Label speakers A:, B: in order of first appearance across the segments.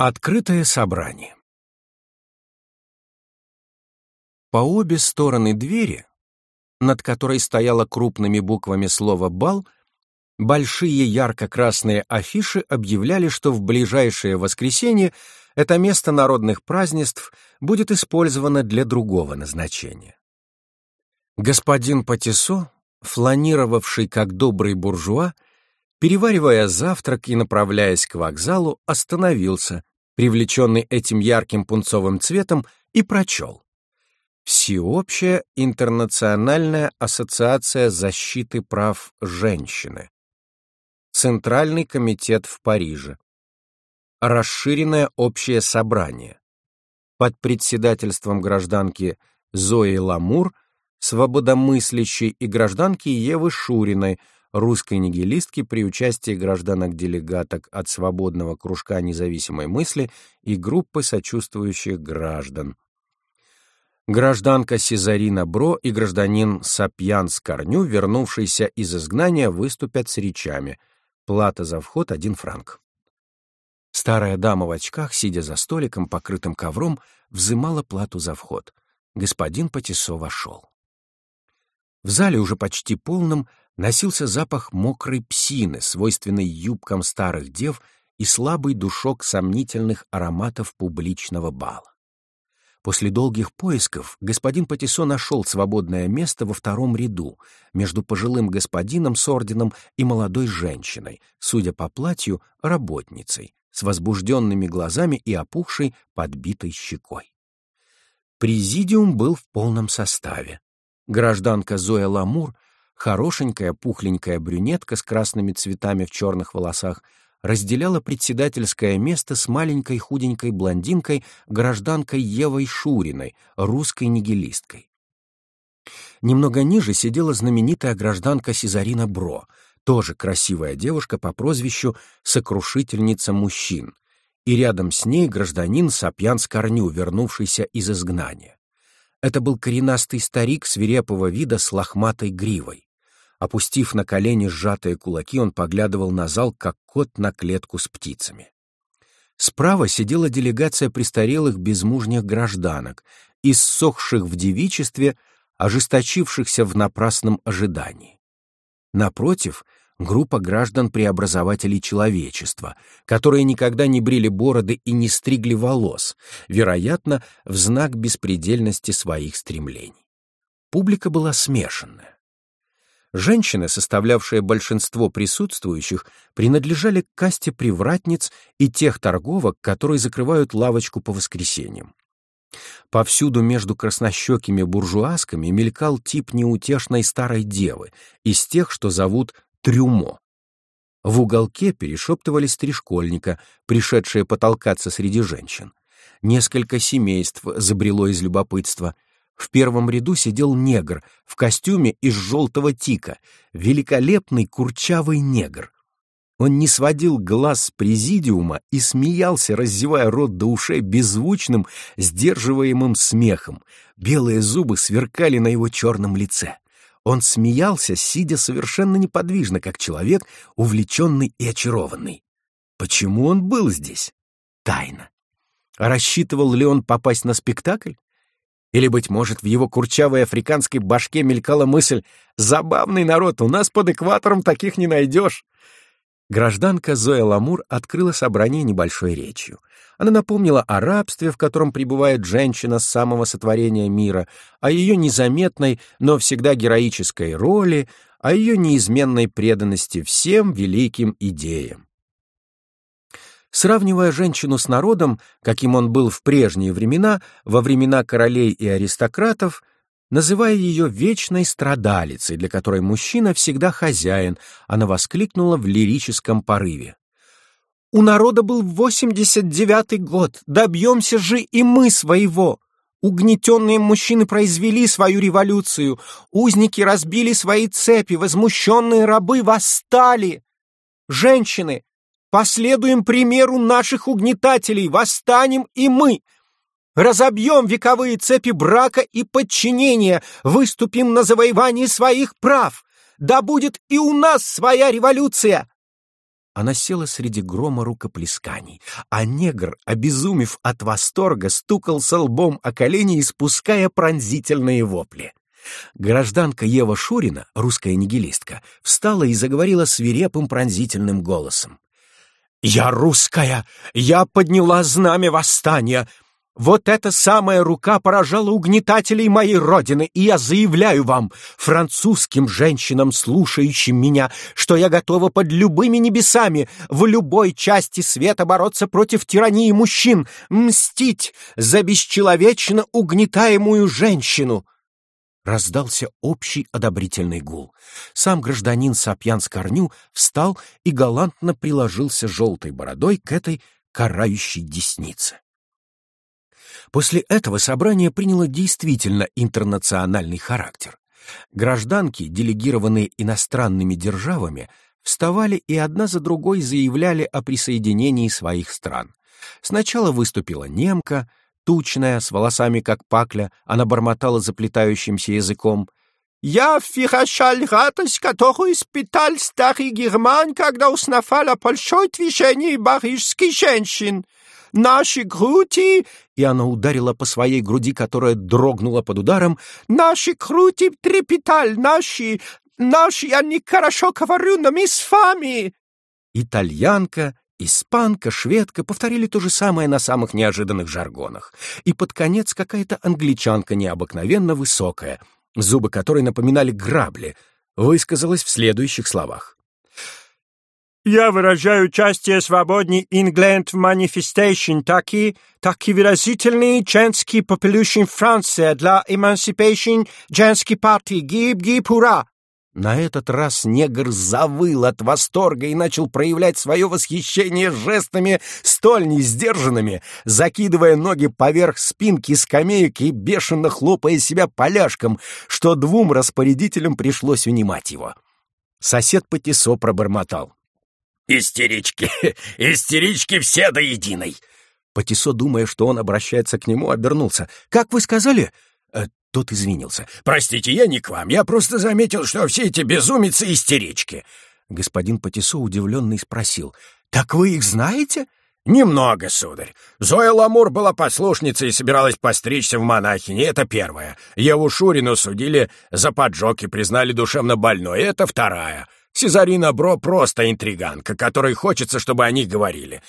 A: Открытое собрание По обе стороны двери, над которой стояло крупными буквами слово «бал», большие ярко-красные афиши объявляли, что в ближайшее воскресенье это место народных празднеств будет использовано для другого назначения. Господин Патисо, фланировавший как добрый буржуа, переваривая завтрак и направляясь к вокзалу, остановился, привлеченный этим ярким пунцовым цветом, и прочел. Всеобщая интернациональная ассоциация защиты прав женщины. Центральный комитет в Париже. Расширенное общее собрание. Под председательством гражданки Зои Ламур, свободомыслящей и гражданки Евы Шуриной, русской нигилистки при участии гражданок-делегаток от свободного кружка независимой мысли и группы сочувствующих граждан. Гражданка Сезарина Бро и гражданин Сапьян Скорню, вернувшийся из изгнания, выступят с речами. Плата за вход — один франк. Старая дама в очках, сидя за столиком, покрытым ковром, взымала плату за вход. Господин Патисо вошел. В зале уже почти полном носился запах мокрой псины, свойственный юбкам старых дев и слабый душок сомнительных ароматов публичного бала. После долгих поисков господин Патисо нашел свободное место во втором ряду между пожилым господином с орденом и молодой женщиной, судя по платью, работницей, с возбужденными глазами и опухшей, подбитой щекой. Президиум был в полном составе. Гражданка Зоя Ламур — Хорошенькая, пухленькая брюнетка с красными цветами в черных волосах разделяла председательское место с маленькой худенькой блондинкой, гражданкой Евой Шуриной, русской нигилисткой. Немного ниже сидела знаменитая гражданка Сезарина Бро, тоже красивая девушка по прозвищу «Сокрушительница мужчин», и рядом с ней гражданин Сапьян Скорню, вернувшийся из изгнания. Это был коренастый старик свирепого вида с лохматой гривой. Опустив на колени сжатые кулаки, он поглядывал на зал, как кот на клетку с птицами. Справа сидела делегация престарелых безмужних гражданок, иссохших в девичестве, ожесточившихся в напрасном ожидании. Напротив — группа граждан-преобразователей человечества, которые никогда не брили бороды и не стригли волос, вероятно, в знак беспредельности своих стремлений. Публика была смешанная. Женщины, составлявшие большинство присутствующих, принадлежали к касте привратниц и тех торговок, которые закрывают лавочку по воскресеньям. Повсюду между краснощекими буржуазками мелькал тип неутешной старой девы, из тех, что зовут трюмо. В уголке перешептывались три школьника, пришедшие потолкаться среди женщин. Несколько семейств забрело из любопытства — в первом ряду сидел негр в костюме из желтого тика, великолепный курчавый негр. Он не сводил глаз с президиума и смеялся, раздевая рот до ушей беззвучным, сдерживаемым смехом. Белые зубы сверкали на его черном лице. Он смеялся, сидя совершенно неподвижно, как человек, увлеченный и очарованный. Почему он был здесь? Тайна. Рассчитывал ли он попасть на спектакль? Или, быть может, в его курчавой африканской башке мелькала мысль «Забавный народ, у нас под экватором таких не найдешь». Гражданка Зоя Ламур открыла собрание небольшой речью. Она напомнила о рабстве, в котором пребывает женщина с самого сотворения мира, о ее незаметной, но всегда героической роли, о ее неизменной преданности всем великим идеям. Сравнивая женщину с народом, каким он был в прежние времена, во времена королей и аристократов, называя ее вечной страдалицей, для которой мужчина всегда хозяин, она воскликнула в лирическом порыве. «У народа был восемьдесят девятый год, добьемся же и мы своего!» Угнетенные мужчины произвели свою революцию, узники разбили свои цепи, возмущенные рабы восстали. Женщины, Последуем примеру наших угнетателей, восстанем и мы. Разобьем вековые цепи брака и подчинения, выступим на завоевание своих прав. Да будет и у нас своя революция!» она села среди грома рукоплесканий, а негр, обезумев от восторга, стукался лбом о колени, испуская пронзительные вопли. Гражданка Ева Шурина, русская нигилистка, встала и заговорила свирепым пронзительным голосом. «Я русская! Я подняла знамя восстания! Вот эта самая рука поражала угнетателей моей родины, и я заявляю вам, французским женщинам, слушающим меня, что я готова под любыми небесами в любой части света бороться против тирании мужчин, мстить за бесчеловечно угнетаемую женщину. Раздался общий одобрительный гул. Сам гражданин Сапьян-Скорню встал и галантно приложился желтой бородой к этой карающей деснице. После этого собрание приняло действительно интернациональный характер. Гражданки, делегированные иностранными державами, вставали и одна за другой заявляли о присоединении своих стран. Сначала выступила немка, тучная, с волосами как пакля, она бормотала заплетающимся языком. «Я вирощал радость, которую испытал старый герман, когда узнавал о большой движении парижских женщин наши груди...» И она ударила по своей груди, которая дрогнула под ударом. «Наши груди трепетали, наши... Наши, я не хорошо говорю, но мы с вами!» Итальянка, испанка, шведка повторили то же самое на самых неожиданных жаргонах. И под конец какая-то англичанка необыкновенно высокая, зубы которой напоминали грабли, высказалась в следующих словах. Я выражаю участие свободный England в манифестейшн, таки, таки выразительный женский популюшн Франция для Emancipation женской партии. Гиб-гиб, ура! На этот раз негр завыл от восторга и начал проявлять свое восхищение жестами столь несдержанными, закидывая ноги поверх спинки скамеек и бешено хлопая себя поляшком, что двум распорядителям пришлось унимать его. Сосед Патисо пробормотал.
B: Истерички, истерички все до единой.
A: Патисо, думая, что он обращается к нему, обернулся. «Как вы сказали?» Тот извинился.
B: «Простите, я не к вам. Я просто заметил, что все эти безумицы истерички».
A: Господин Патисо, удивленный, спросил. «Так вы их знаете?»
B: «Немного, сударь. Зоя Ламур была послушницей и собиралась постричься в монахине, это первое. Еву Шурину судили за поджог и признали душевно больной, это вторая. Сезарина Бро просто интриганка, которой хочется, чтобы о них говорили.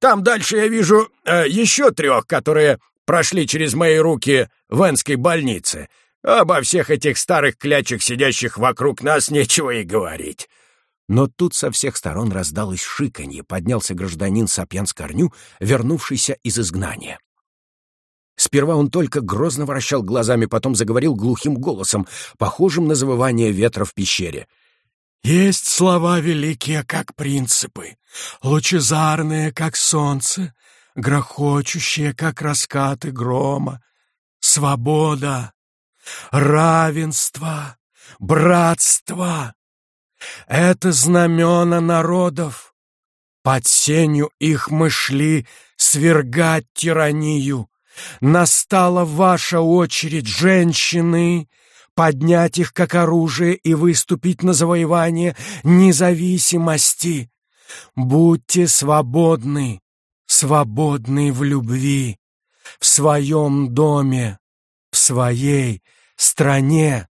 B: Там дальше я вижу э, еще трех, которые прошли через мои руки в Энской больнице. Обо всех этих старых клячек, сидящих вокруг нас, нечего и говорить».
A: Но тут со всех сторон раздалось шиканье, поднялся гражданин Сапьян с корню, вернувшийся из изгнания. Сперва он только грозно вращал глазами, потом заговорил глухим голосом, похожим на завывание ветра в пещере — есть слова великие, как принципы, лучезарные, как солнце, грохочущие, как раскаты грома. Свобода, равенство, братство — это знамена народов. Под сенью их мы шли свергать тиранию. Настала ваша очередь, женщины, поднять их как оружие и выступить на завоевание независимости. Будьте свободны, свободны в любви, в своем доме, в своей стране.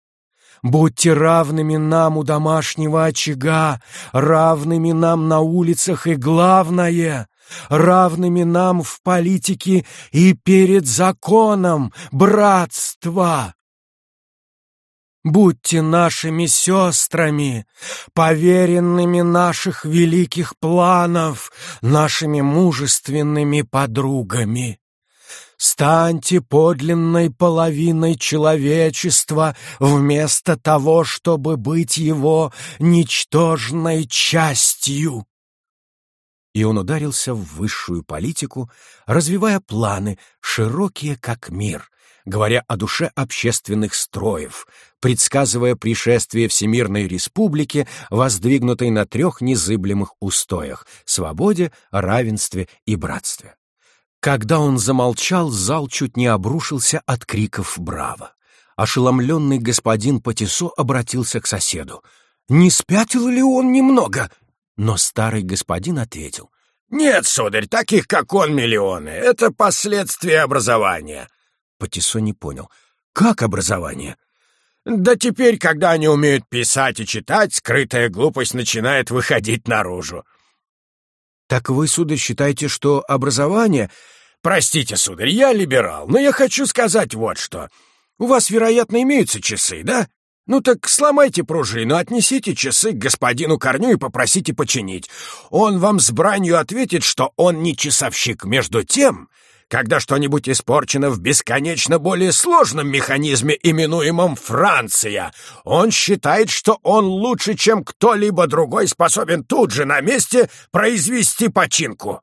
A: Будьте равными нам у домашнего очага, равными нам на улицах и, главное, равными нам в политике и перед законом, братства. Будьте нашими сестрами, поверенными наших великих планов, нашими мужественными подругами. Станьте подлинной половиной человечества вместо того, чтобы быть его ничтожной частью. И он ударился в высшую политику, развивая планы, широкие как мир, говоря о душе общественных строев, предсказывая пришествие Всемирной Республики, воздвигнутой на трех незыблемых устоях — свободе, равенстве и братстве. Когда он замолчал, зал чуть не обрушился от криков «Браво!». Ошеломленный господин Патисо обратился к соседу. «Не спятил ли он немного?» Но старый господин ответил.
B: «Нет, сударь, таких, как он, миллионы. Это последствия образования».
A: Патисо не понял. «Как образование?»
B: «Да теперь, когда они умеют писать и читать, скрытая глупость начинает выходить наружу».
A: «Так вы, сударь, считаете, что образование...»
B: «Простите, сударь, я либерал, но я хочу сказать вот что. У вас, вероятно, имеются часы, да? Ну так сломайте пружину, отнесите часы к господину Корню и попросите починить. Он вам с бранью ответит, что он не часовщик. Между тем, когда что-нибудь испорчено в бесконечно более сложном механизме, именуемом Франция, он считает, что он лучше, чем кто-либо другой способен тут же на месте произвести починку.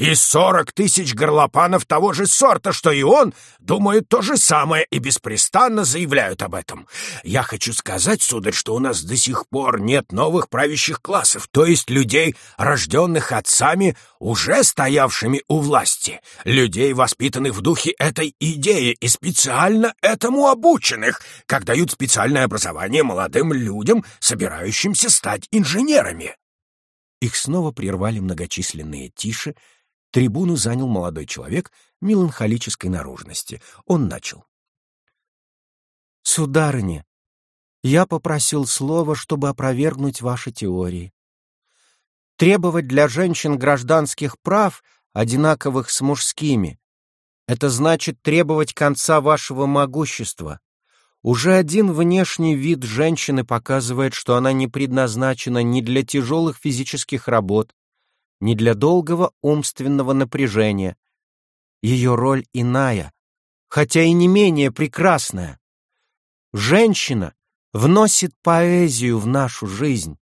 B: И сорок тысяч горлопанов того же сорта, что и он, думают то же самое и беспрестанно заявляют об этом. Я хочу сказать, сударь, что у нас до сих пор нет новых правящих классов, то есть людей, рожденных отцами, уже стоявшими у власти, людей, воспитанных в духе этой идеи и специально этому обученных, как дают специальное образование молодым людям, собирающимся стать инженерами.
A: Их снова прервали многочисленные тиши, Трибуну занял молодой человек меланхолической наружности. Он начал. «Сударыня, я попросил слова, чтобы опровергнуть ваши теории. Требовать для женщин гражданских прав, одинаковых с мужскими, это значит требовать конца вашего могущества. Уже один внешний вид женщины показывает, что она не предназначена ни для тяжелых физических работ, не для долгого умственного напряжения. Ее роль иная, хотя и не менее прекрасная. Женщина вносит поэзию в нашу жизнь.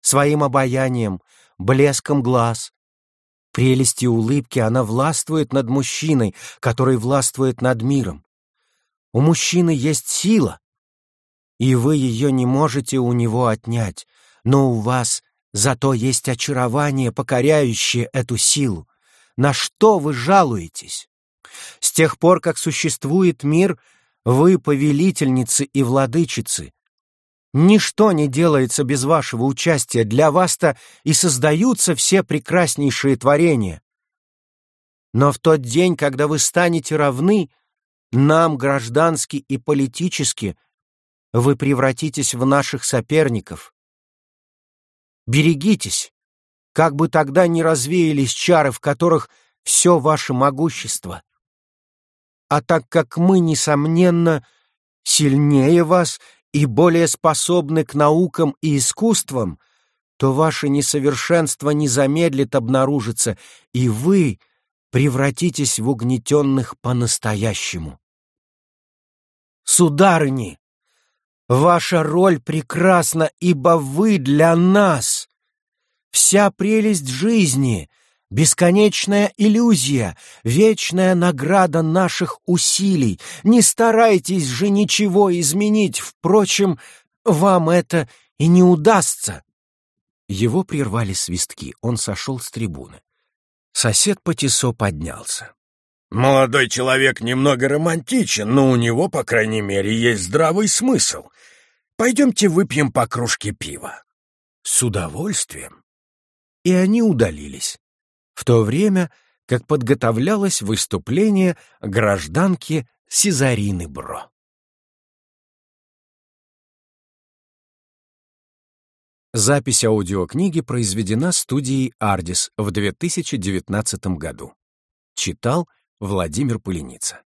A: Своим обаянием, блеском глаз, прелести улыбки она властвует над мужчиной, который властвует над миром. У мужчины есть сила, и вы ее не можете у него отнять, но у вас Зато есть очарование, покоряющее эту силу. На что вы жалуетесь? С тех пор, как существует мир, вы повелительницы и владычицы. Ничто не делается без вашего участия, для вас-то и создаются все прекраснейшие творения. Но в тот день, когда вы станете равны, нам, граждански и политически, вы превратитесь в наших соперников. Берегитесь, как бы тогда не развеялись чары, в которых все ваше могущество. А так как мы, несомненно, сильнее вас и более способны к наукам и искусствам, то ваше несовершенство не замедлит обнаружиться, и вы превратитесь в угнетенных по-настоящему. Сударыни, Ваша роль прекрасна, ибо вы для нас. Вся прелесть жизни, бесконечная иллюзия, вечная награда наших усилий. Не старайтесь же ничего изменить, впрочем, вам это и не удастся. Его прервали свистки, он сошел с трибуны. Сосед Патисо поднялся.
B: Молодой человек немного романтичен, но у него, по крайней мере, есть здравый смысл. Пойдемте выпьем по кружке пива.
A: С удовольствием. И они удалились. В то время, как подготовлялось выступление гражданки Сезарины Бро. Запись аудиокниги произведена студией «Ардис» в 2019 году. Читал Владимир Пыленица